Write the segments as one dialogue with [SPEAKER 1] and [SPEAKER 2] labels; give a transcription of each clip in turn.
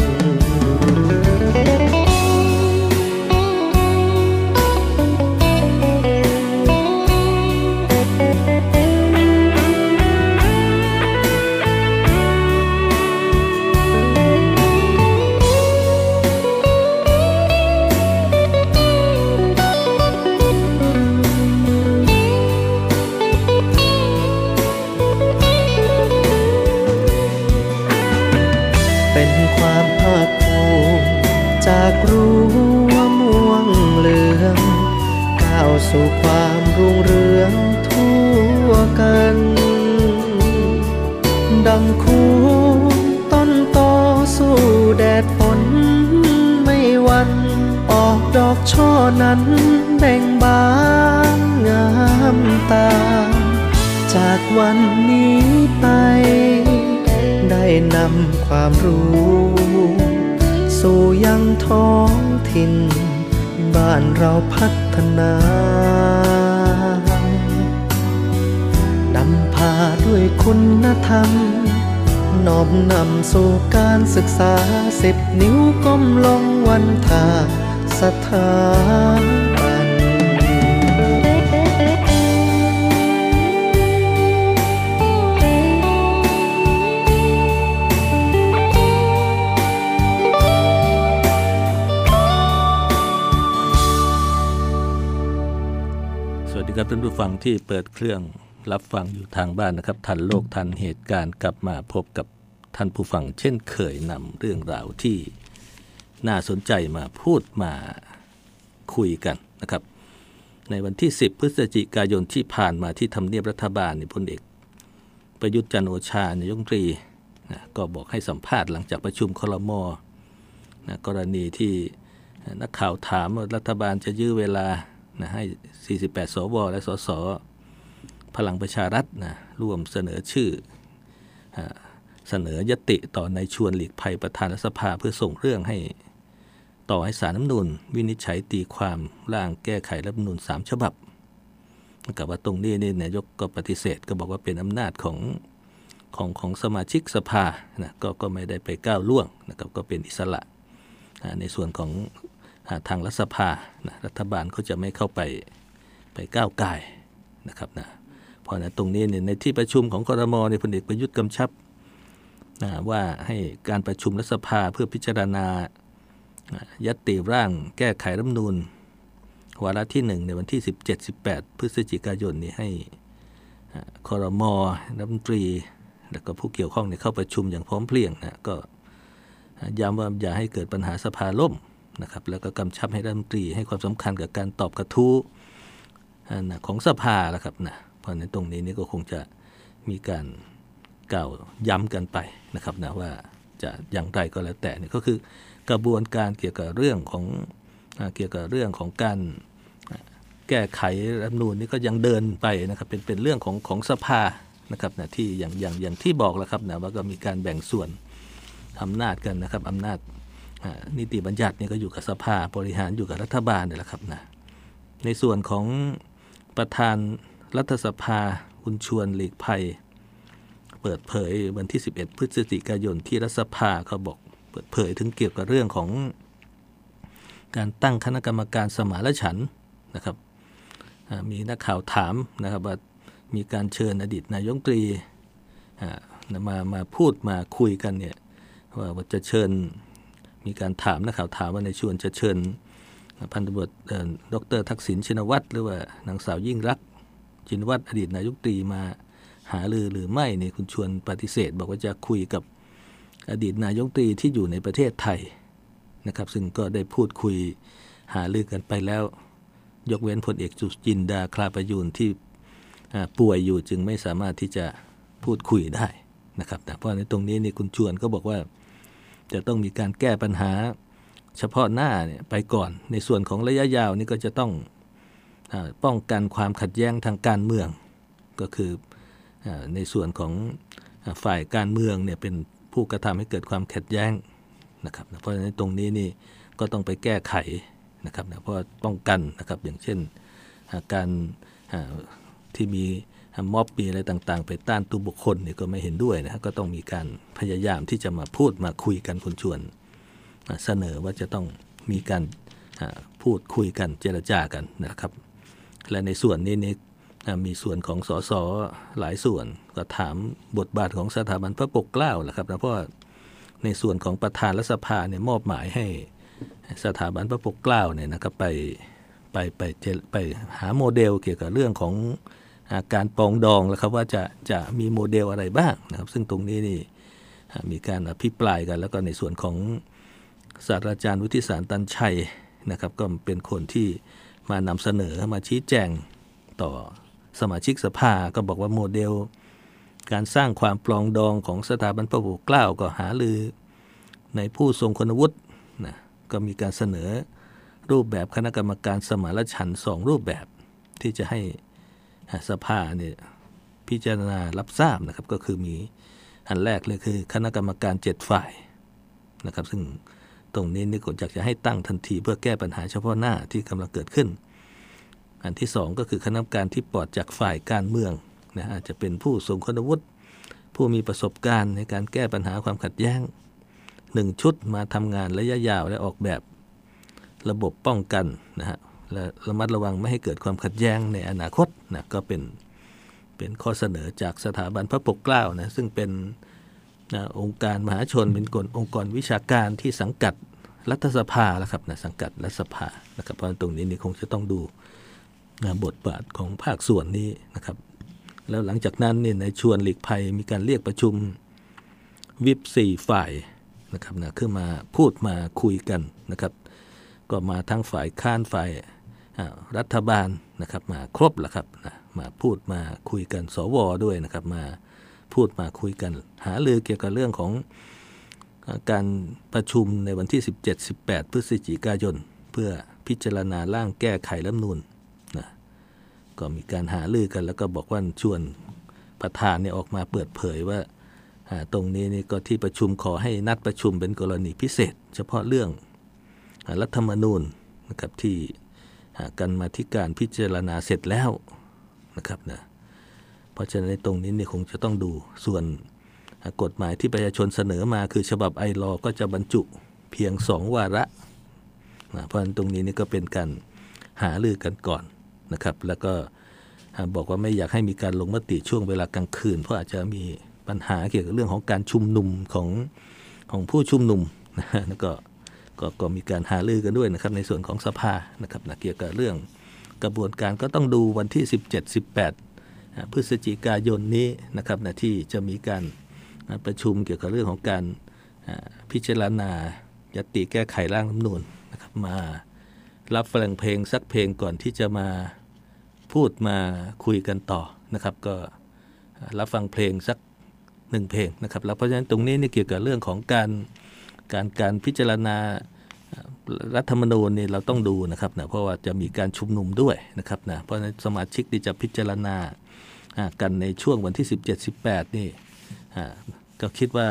[SPEAKER 1] ็นำพาด้วยคุณธรรมน้อมนำสู่การศึกษาสิบนิ้วก้มลงวันทาสถาน
[SPEAKER 2] สวัสดีครับท่านผู้ฟังที่เปิดเครื่อง รับฟังอยู่ทางบ้านนะครับ ทันโลกทันเหตุการณ์กลับมาพบกับท่านผู้ฟัง เช่นเคยนำเรื่องราวที่น่าสนใจมาพูดมาคุยกันนะครับ ในวันที่ 10 พฤศจิกายนที่ผ่านมาที่ทำเนียบรัฐบาลนี่พลเอกประยุทธ์จันโอชานายกรัฐมนตรีนะก็บอกให้สัมภาษณ์หลังจากประชุมคลมนะกรณีที่นักข่าวถามว่ารัฐบาลจะยื้อเวลานะให้ 48 สว และสส พลังประชารัฐนะร่วมเสนอชื่อเสนอยติต่อในชวนหลีกภัยประธานรัฐสภาเพื่อส่งเรื่องให้ต่อให้สารน้ำนูนวินิจฉัยตีความร่างแก้ไขรัฐธรรมนูญ3ฉบับกับว่าตรงนี้นี่นายกก็ปฏิเสธก็บอกว่าเป็นอำนาจของของของสมาชิกสภานะก็ก็ไม่ได้ไปก้าวล่วงนะครับก็เป็นอิสระในส่วนของทางรัฐสภานะรัฐบาลก็จะไม่เข้าไปไปก้าวไก่นะครับนะ ราะฉะตรงนี้เนี่ยในที่ประชุมของครมในยพลเอกประยุทธ์กำชับนะว่าให้การประชุมรัฐสภาเพื่อพิจารณายัตติร่างแก้ไขรัฐมนูญวาระที่หนึ่งในวันที่ 17-18 พฤศจิกายนนี้ให้คอรมอรัฐมนตรี แล้วก็ผู้เกี่ยวข้องเนี่ยเข้าประชุมอย่างพร้อมเพรียงนะก็ย้ำว่าอย่าให้เกิดปัญหาสภาล่มนะครับแล้วก็กำชับให้รัฐมนตรีให้ความสำคัญกับการตอบกระทู้ของสภาแล้วครับนะ เพราะในตรงนี้นี่ก็คงจะมีการกล่าวย้ำกันไปนะครับนะว่าจะอย่างไรก็แล้วแต่เนี่ยก็คือกระบวนการเกี่ยวกับเรื่องของเกี่ยวกับเรื่องของการแก้ไขรัฐมนูนนี่ก็ยังเดินไปนะครับเป็นเป็นเรื่องของของสภานะครับนะที่อย่างอย่างอย่างที่บอกแล้วครับนะว่าก็มีการแบ่งส่วนอำนาจกันนะครับอำนาจนิติบัญญัตินี่ก็อยู่กับสภาบริหารอยู่กับรัฐบาลนี่แหละครับนะในส่วนของประธาน รัฐสภาคุณชวนหลีกภัย เปิดเผยวันที่ 11 พฤศจิกายนที่รัฐสภาเขาบอก เปิดเผยถึงเกี่ยวกับเรื่องของ การตั้งคณะกรรมการสมานฉันนะครับมีนักข่าวถามนะครับว่ามีการเชิญอดีตนายกตรีมามาพูดมาคุยกันเนี่ยว่าจะเชิญมีการถามนักข่าวถามว่าในชวนจะเชิญพันตำรวจดรทักษิณชินวัตรหรือว่านางสาวยิ่งรัก ชินวัตรอดีตนายกตรีมาหาลือหรือไม่เนี่ยคุณชวนปฏิเสธ บอกว่าจะคุยกับอดีตนายกตรีที่อยู่ในประเทศไทยนะครับ ซึ่งก็ได้พูดคุยหาลือกันไปแล้ว ยกเว้นพลเอกจุจินดาคลาประยูนที่ป่วยอยู่จึงไม่สามารถที่จะพูดคุยได้นะครับ แต่เพราะในตรงนี้นี่คุณชวนก็บอกว่า จะต้องมีการแก้ปัญหาเฉพาะหน้าเนี่ยไปก่อน ในส่วนของระยะยาวนี่ก็จะต้อง ป้องกันความขัดแย้งทางการเมือง ก็คืออในส่วนของฝ่ายการเมืองเนี่ยเป็นผู้กระทำให้เกิดความขัดแย้งนะครับเพราะฉะนั้นตรงนี้นี่ก็ต้องไปแก้ไขนะครับเพราะป้องกันนะครับอย่างเช่นการที่มีม็อบมีอะไรต่างๆ ไปต้านตัวบุคคลเนี่ยก็ไม่เห็นด้วยนะก็ต้องมีการพยายามที่จะมาพูดมาคุยกันคนชวนเสนอว่าจะต้องมีการพูดคุยกันเจรจากันนะครับ และในส่วนนี้นี่มีส่วนของสสหลายส่วนก็ถามบทบาทของสถาบันพระปกเกล้าแหละครับนะเพราะในส่วนของประธานรัฐสภาเนี่ยมอบหมายให้สถาบันพระปกเกล้าเนี่ยนะครับไปไปไปไปหาโมเดลเกี่ยวกับเรื่องของการปองดองแล้วครับว่าจะจะมีโมเดลอะไรบ้างนะครับ ซึ่งตรงนี้นี่มีการอภิปรายกัน แล้วก็ในส่วนของศาสตราจารย์วุฒิสารตันชัยนะครับ ก็เป็นคนที่ มานำเสนอมาชี้แจงต่อสมาชิกสภาก็บอกว่าโมเดล การสร้างความปลองดองของสถาบันพระปกเกล้าก็หาลือ ในผู้ทรงคุณวุฒินะก็มีการเสนอรูปแบบคณะกรรมการสมานฉันสองรูปแบบที่จะให้สภาเนี่ยพิจารณารับทราบนะครับก็คือมีอันแรกเลยคือคณะกรรมการเจ็ดฝ่ายนะครับ ซึ่ง ตรงนี้นี่ก็อยากจะให้ตั้งทันทีเพื่อแก้ปัญหาเฉพาะหน้าที่กำลังเกิดขึ้น อันที่สองก็คือคณะกรรมการที่ปลอดจากฝ่ายการเมืองนะอาจจะเป็นผู้ทรงคุณวุฒิผู้มีประสบการณ์ในการแก้ปัญหาความขัดแย้งหนึ่งชุดมาทำงานระยะยาวและออกแบบระบบป้องกันนะฮะและระมัดระวังไม่ให้เกิดความขัดแย้งในอนาคตนะก็เป็นเป็นข้อเสนอจากสถาบันพระปกเกล้านะซึ่งเป็น นะองค์การมหาชนเป็นกลองค์กรวิชาการที่สังกัดรัฐสภาแล้วครับนะสังกัดรัฐสภานะครับเพราะตรงนี้นี่คงจะต้องดูนะบทบาทของภาคส่วนนี้นะครับ แล้วหลังจากนั้นเนี่ยในชวนหลีกภัยมีการเรียกประชุมวิปสี่ฝ่ายนะครับนะขึ้นมาพูดมาคุยกันนะครับ ก็มาทั้งฝ่ายค้านฝ่ายรัฐบาลนะครับ มาครบแล้วครับนะมาพูดมาคุยกันสวด้วยนะครับมา พูดมาคุยกัน หาลือเกี่ยวกับเรื่องของการประชุมในวันที่ 17-18 พฤศจิกายน เพื่อพิจารณาร่างแก้ไขรัฐนูนนะก็มีการหาลือกัน แล้วก็บอกว่าชวนประธานเนี่ยออกมาเปิดเผยว่าตรงนี้นี่ก็ที่ประชุมขอให้นัดประชุมเป็นกรณีพิเศษ เฉพาะเรื่องรัฐธรรมนูญนะครับที่กันมาที่การพิจารณาเสร็จแล้วนะครับนะ เพราะฉะนั้นตรงนี้เนี่ยคงจะต้องดูส่วนกฎหมายที่ประชาชนเสนอมาคือฉบับไอรอก็จะบรรจุเพียงสองวาระนะเพราะฉะนั้นตรงนี้นี่ก็เป็นการหาลือกันก่อนนะครับ แล้วก็บอกว่าไม่อยากให้มีการลงมติช่วงเวลากลางคืน เพราะอาจจะมีปัญหาเกี่ยวกับเรื่องของการชุมนุมของของผู้ชุมนุมนะแล้วก็กก็มีการหาลือกันด้วยนะครับในส่วนของสภานะครับนะเกี่ยวกับเรื่องกระบวนการก็ต้องดูวันที่ 17-18 พฤศจิกายนนี้นะครับนะที่จะมีการประชุมเกี่ยวกับเรื่องของการพิจารณายติแก้ไขร่างรัฐมนูญนะครับมารับฟังเพลงสักเพลงก่อนที่จะมาพูดมาคุยกันต่อนะครับ ก็รับฟังเพลงสัก
[SPEAKER 1] หนึ่งเพลงนะครับแล้วเพราะฉะนั้นตรงนี้นี่เกี่ยวกับเรื่องของการการการพิจารณา รัฐธรรมนูญนี่เราต้องดูนะครับนะเพราะว่าจะมีการชุมนุมด้วยนะครับนะเพราะนั้นสมาชิกที่จะพิจารณากันในช่วงวันที่ 17-18 นี่ก็คิดว่า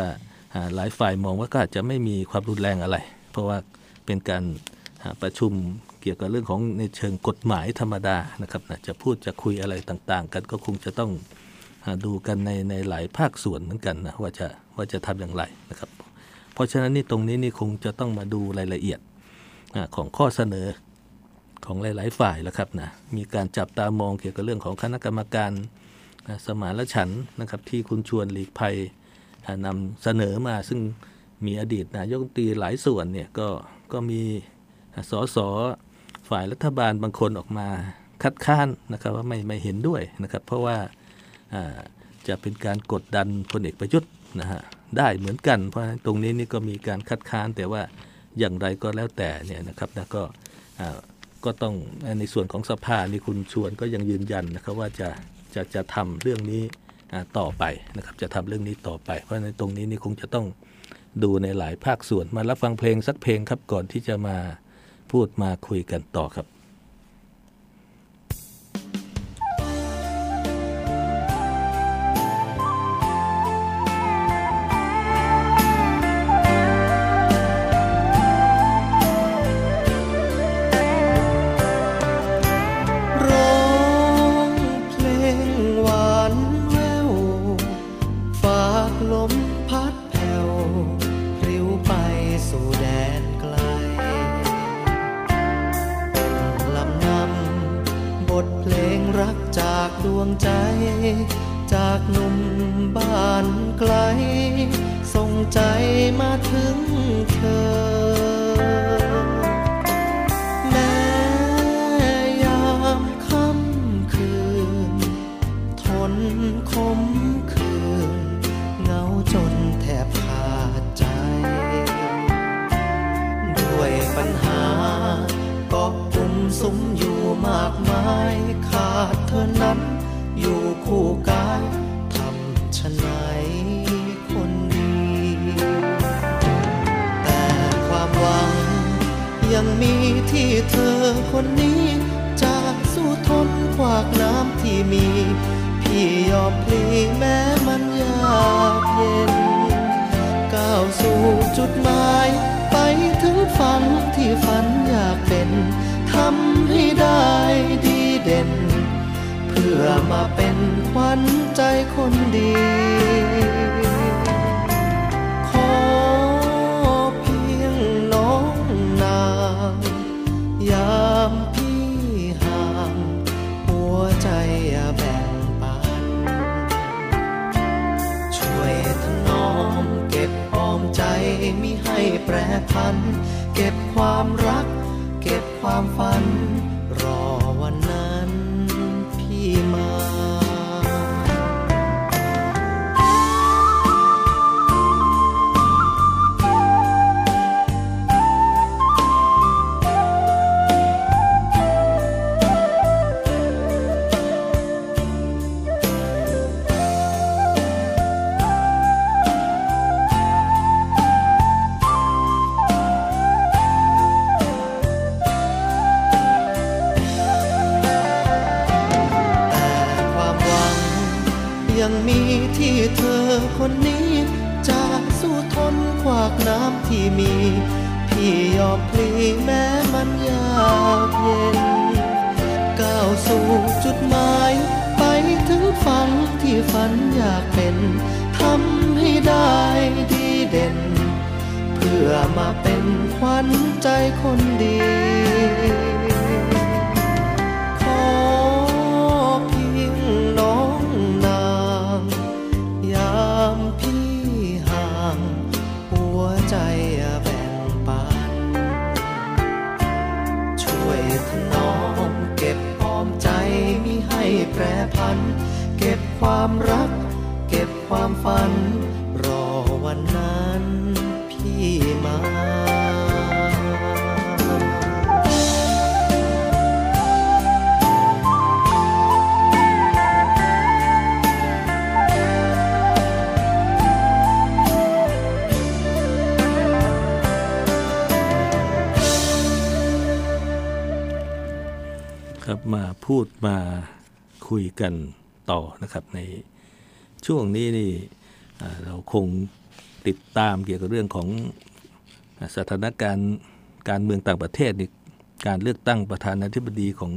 [SPEAKER 1] หลายฝ่ายมองว่าก็อาจจะไม่มีความรุนแรงอะไร เพราะว่าเป็นการประชุมเกี่ยวกับเรื่องของในเชิงกฎหมายธรรมดานะครับนะจะพูดจะคุยอะไรต่างๆ กันก็คงจะต้องดูกันในในหลายภาคส่วนเหมือนกันนะว่าจะว่าจะทำอย่างไรนะครับ เพราะฉะนั้นนี่ตรงนี้นี่คงจะต้องมาดูรายละเอียด ของข้อเสนอของหลาย ๆ ฝ่ายแล้วครับนะมีการจับตามองเกี่ยวกับเรื่องของคณะกรรมการสมานฉันนะครับที่คุณชวนหลีกภัยนำเสนอมาซึ่งมีอดีตนายกตีหลายส่วนเนี่ยก็ก็มีสสฝ่ายรัฐบาลบางคนออกมาคัดค้านนะครับว่าไม่ไม่เห็นด้วยนะครับ เพราะว่าจะเป็นการกดดันพลเอกประยุทธ์นะฮะได้เหมือนกัน เพราะตรงนี้นี่ก็มีการคัดค้านแต่ว่า อย่างไรก็แล้วแต่เนี่ยนะครับนะก็ก็ต้องในส่วนของสภานี่คุณชวนก็ยังยืนยันนะครับว่าจะจะจะทำเรื่องนี้ต่อไปนะครับจะทำเรื่องนี้ต่อไป เพราะในตรงนี้นี่คงจะต้องดูในหลายภาคส่วนมารับฟังเพลงสักเพลงครับก่อนที่จะมาพูดมาคุยกันต่อครับ
[SPEAKER 2] ครับ
[SPEAKER 1] ที่เธอคนนี้จะสู้ทนขวากน้ำที่
[SPEAKER 2] มี
[SPEAKER 1] พี่ยอมพลีแม้มันยากเย็น ก้าวสู่จุดหมาย ไปถึงฝันที่ฝันอยากเป็นทำให้ได้ดีเด่น เพื่อมาเป็นขวัญใจคน
[SPEAKER 2] ดี
[SPEAKER 1] ขวัญใจคนดี ขอเพียงน้องนาง ยา
[SPEAKER 2] มพี่ห่า
[SPEAKER 1] ง หัวใจแบ่งปัน ช่วยถนองเก็บออมใจมิให้แปรพัน เก็บ
[SPEAKER 2] ค
[SPEAKER 1] วามรัก เก็บความฝัน
[SPEAKER 2] พูดมาคุยกันต่อนะครับ ในช่วงนี้นี่เราคงติดตามเกี่ยวกับเรื่องของสถานการณ์การเมืองต่างประเทศนี่การเลือกตั้งประธานาธิบดีของ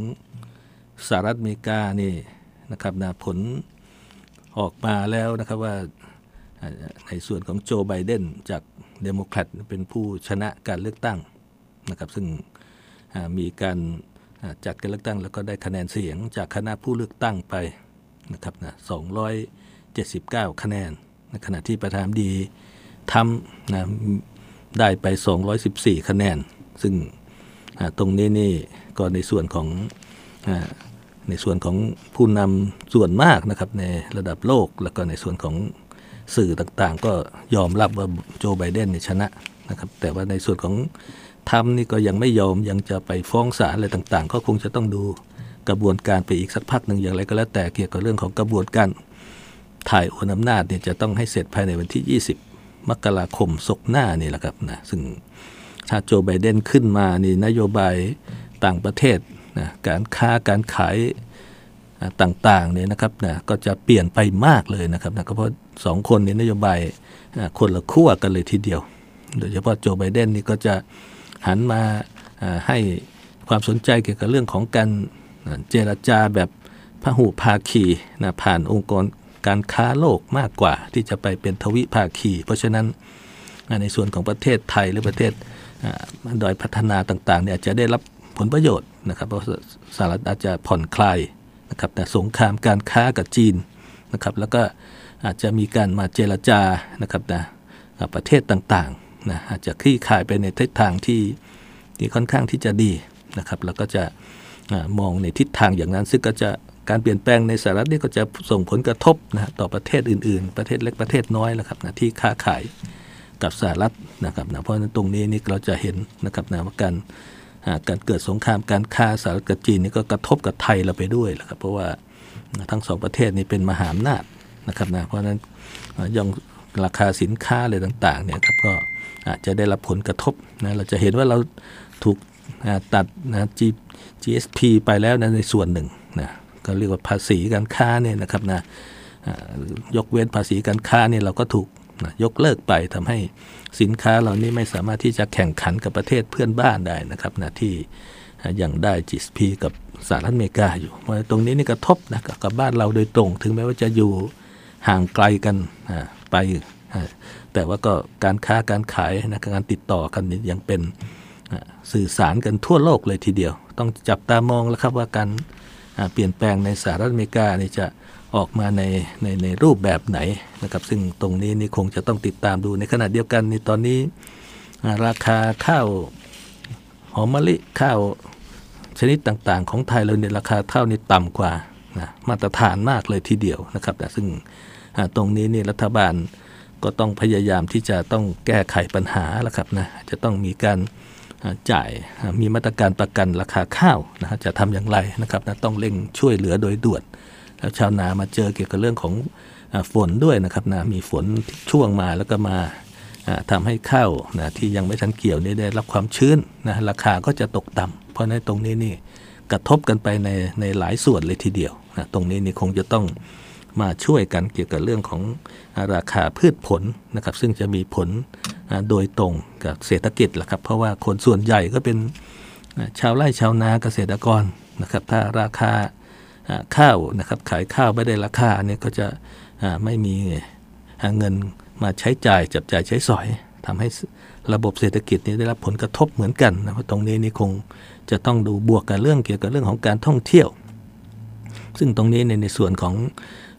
[SPEAKER 2] สหรัฐอเมริกานี่นะครับนะผลออกมาแล้วนะครับว่าในส่วนของโจไบเดนจากเดโมแครตเป็นผู้ชนะการเลือกตั้งนะครับซึ่งมีการ จัดการเลือกตั้งแล้วก็ได้คะแนนเสียงจากคณะผู้เลือกตั้งไปนะครับนะ279 คะแนนในขณะที่ประธานดีทำนะได้ไป 214 คะแนน ซึ่งตรงนี้นี่ก็ในส่วนของในส่วนของผู้นำส่วนมากนะครับในระดับโลก แล้วก็ในส่วนของสื่อต่างๆ ก็ยอมรับว่าโจไบเดนชนะนะครับแต่ว่าในส่วนของ ทำนี่ก็ยังไม่ยอมยังจะไปฟ้องศาลอะไรต่างๆ ก็คงจะต้องดูกระบวนการไปอีกสักพักหนึ่งอย่างไรก็แล้วแต่เกี่ยวกับเรื่องของกระบวนการถ่ายโอนอำนาจเนี่ยจะต้องให้เสร็จภายในวันที่ 20 มกราคมศกหน้านี่แหละครับนะซึ่งถ้าโจไบเดนขึ้นมานี่นโยบายต่างประเทศนะการค้าการขายต่างๆเนี่ยนะครับนะก็จะเปลี่ยนไปมากเลยนะครับนะก็เพราะสองคนนี้นโยบายคนละขั้วกันเลยทีเดียว โดยเฉพาะโจไบเดนนี่ก็จะ หันมาให้ความสนใจเกี่ยวกับเรื่องของการเจรจาแบบพหุภาคีนะผ่านองค์กรการค้าโลกมากกว่าที่จะไปเป็นทวิภาคี เพราะฉะนั้นในส่วนของประเทศไทยหรือประเทศอ่าดอยพัฒนาต่างๆเนี่ยจจะได้รับผลประโยชน์นะครับเพราะสหรัฐอาจจะผ่อนคลายนะครับแต่สงครามการค้ากับจีนนะครับแล้วก็อาจจะมีการมาเจรจานะครับนะกับประเทศต่างๆ นะอาจจะคลี่คลายไปในทิศทางที่ที่ค่อนข้างที่จะดีนะครับ แล้วก็จะมองในทิศทางอย่างนั้น ซึ่งก็จะการเปลี่ยนแปลงในสหรัฐนี่ก็จะส่งผลกระทบนะต่อประเทศอื่น ๆ ประเทศเล็กประเทศน้อยนะครับนะที่ค้าขายกับสหรัฐนะครับนะเพราะฉะนั้นตรงนี้นี่เราจะเห็นนะครับนะว่าการการเกิดสงครามการค้าสหรัฐกับจีนนี่ก็กระทบกับไทยเราไปด้วยแหละครับ เพราะว่าทั้งสองประเทศนี้เป็นมหาอำนาจนะครับนะเพราะฉะนั้นย่องราคาสินค้าอะไรต่างๆเนี่ยครับก็ อาจจะได้รับผลกระทบนะเราจะเห็นว่าเราถูกตัดนะ GSP ไปแล้วนะในส่วนหนึ่งนะก็เรียกว่าภาษีการค้าเนี่ยนะครับนะอ่ายกเว้นภาษีการค้าเนี่ยเราก็ถูกนะยกเลิกไปทำให้สินค้าเหล่านี้ไม่สามารถที่จะแข่งขันกับประเทศเพื่อนบ้านได้นะครับนะที่ยังได้ GSP กับสหรัฐอเมริกาอยู่เพราะตรงนี้นี่กระทบนะกับบ้านเราโดยตรง ถึงแม้ว่าจะอยู่ห่างไกลกันไป แต่ว่าก็การค้าการขายนะการติดต่อกันนี่ยังเป็นสื่อสารกันทั่วโลกเลยทีเดียว ต้องจับตามองแล้วครับว่าการเปลี่ยนแปลงในสหรัฐอเมริกานี่จะออกมาในในในรูปแบบไหนนะครับซึ่งตรงนี้นี่คงจะต้องติดตามดูในขณะเดียวกันในตอนนี้ราคาข้าวหอมมะลิข้าวชนิดต่างๆ ของไทยเราเนี่ยราคาข้าวนี่ต่ำกว่านะมาตรฐานมากเลยทีเดียวนะครับแต่ซึ่งตรงนี้นี่รัฐบาล ก็ต้องพยายามที่จะต้องแก้ไขปัญหาแล้วครับนะจะต้องมีการจ่ายมีมาตรการประกันราคาข้าวนะฮะจะทำอย่างไรนะครับนะต้องเร่งช่วยเหลือโดยด่วน แล้วชาวนามาเจอเกี่ยวกับเรื่องของฝนด้วยนะครับนะมีฝนช่วงมาแล้วก็มาอ่าทำให้ข้าวนะที่ยังไม่ทันเกี่ยวนี่ได้รับความชื้นนะราคาก็จะตกต่ำเพราะในตรงนี้นี่กระทบกันไปในในหลายส่วนเลยทีเดียวนะตรงนี้นี่คงจะต้อง มาช่วยกันเกี่ยวกับเรื่องของราคาพืชผลนะครับซึ่งจะมีผลโดยตรงกับเศรษฐกิจแหละครับเพราะว่าคนส่วนใหญ่ก็เป็นชาวไร่ชาวนาเกษตรกรนะครับถ้าราคาข้าวนะครับขายข้าวไม่ได้ราคาเนี่ยก็จะไม่มีเงินมาใช้จ่ายจับจ่ายใช้สอยทำให้ระบบเศรษฐกิจนี้ได้รับผลกระทบเหมือนกันนะเพราะตรงนี้นี่คงจะต้องดูบวกกับเรื่องเกี่ยวกับเรื่องของการท่องเที่ยว ซึ่งตรงนี้ในในส่วนของ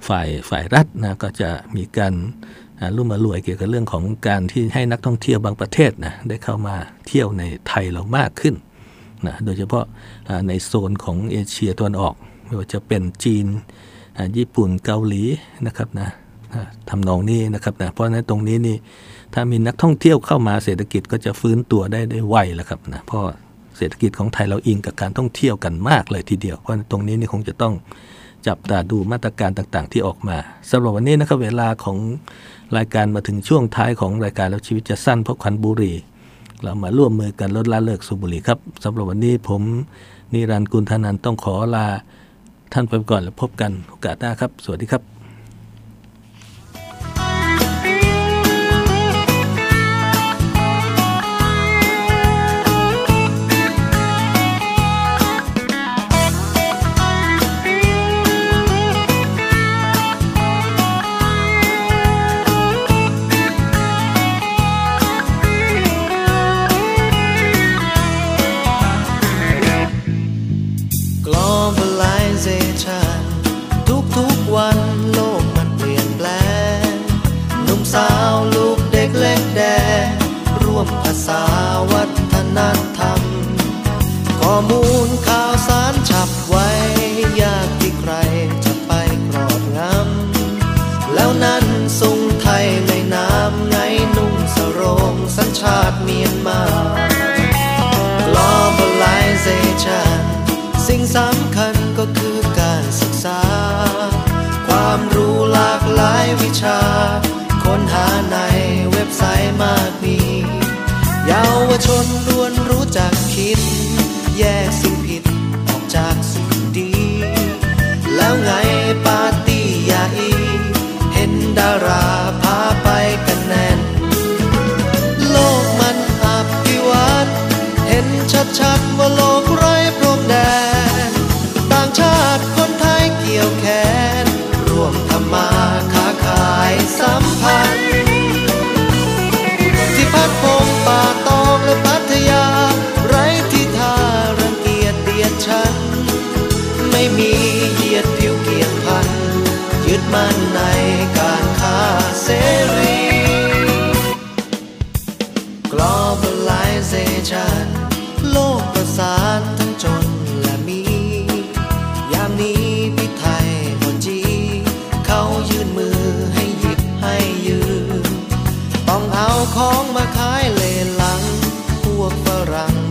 [SPEAKER 2] ฝ่ายฝ่ายรัฐนะก็จะมีการอ่าร่มมารวยเกี่ยวกับเรื่องของการที่ให้นักท่องเที่ยวบางประเทศนะได้เข้ามาเที่ยวในไทยเรามากขึ้นนะโดยเฉพาะในโซนของเอเชียตะวันออก ไม่ว่าจะเป็นจีนญี่ปุ่นเกาหลีนะครับนะทำนองนี้นะครับนะเพราะฉะนั้นตรงนี้นี่ถ้ามีนักท่องเที่ยวเข้ามาเศรษฐกิจก็จะฟื้นตัวได้ได้ไวแหละครับนะเพราะเศรษฐกิจของไทยเราอิงกับการท่องเที่ยวกันมากเลยทีเดียวเพราะฉะนั้นตรงนี้นี่คงจะต้อง จับตาดูมาตรการต่างๆ ที่ออกมาสำหรับวันนี้นะครับเวลาของรายการมาถึงช่วงท้ายของรายการแล้วชีวิตจะสั้นเพราะควันบุหรี่เรามาร่วมมือกันลดละเลิกสูบบุหรี่ครับสำหรับวันนี้ผมนิรันดร์กุลธนันต้องขอลาท่านไปก่อนแล้วพบกันโอกาสหน้าครับ สวัสดีครับ
[SPEAKER 1] ษาวัฒนธรรม ข้อมูลข่าวสารฉับไวยากที่ใครจะไปครอบงำแล้วนั้นทรงไทยในน้ำไงนุ่งสรงสัญชาติเมียนมา globalization สิ่งสำคัญก็คือการศึกษา ความรู้หลากหลายวิชา ค้นหาในเว็บไซต์มากมี เยาวชนล้วนรู้จักคิดแย่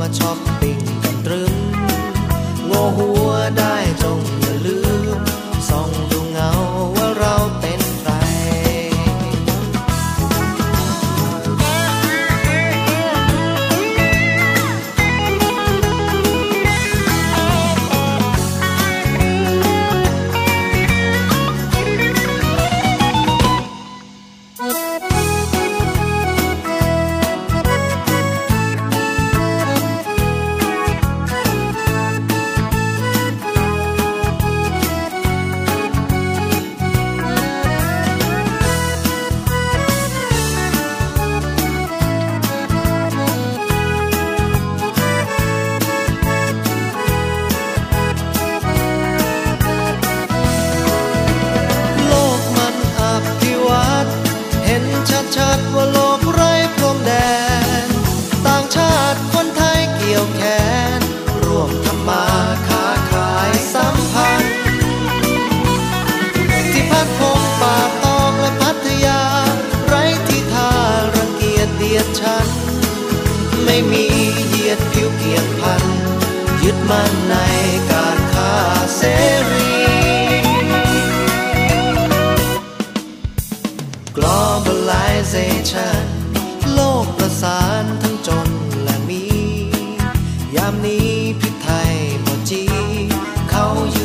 [SPEAKER 1] มาช้อปปิ้งกันตรึมโง่หัวได้จง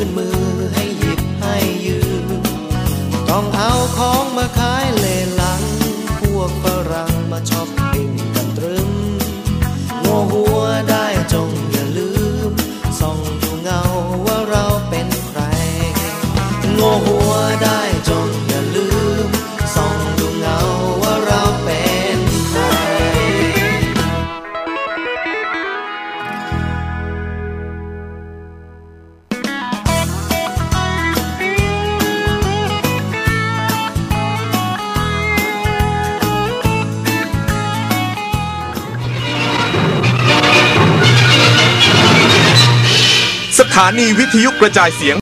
[SPEAKER 1] นมือ
[SPEAKER 3] นีวิทยุกระจายเสียง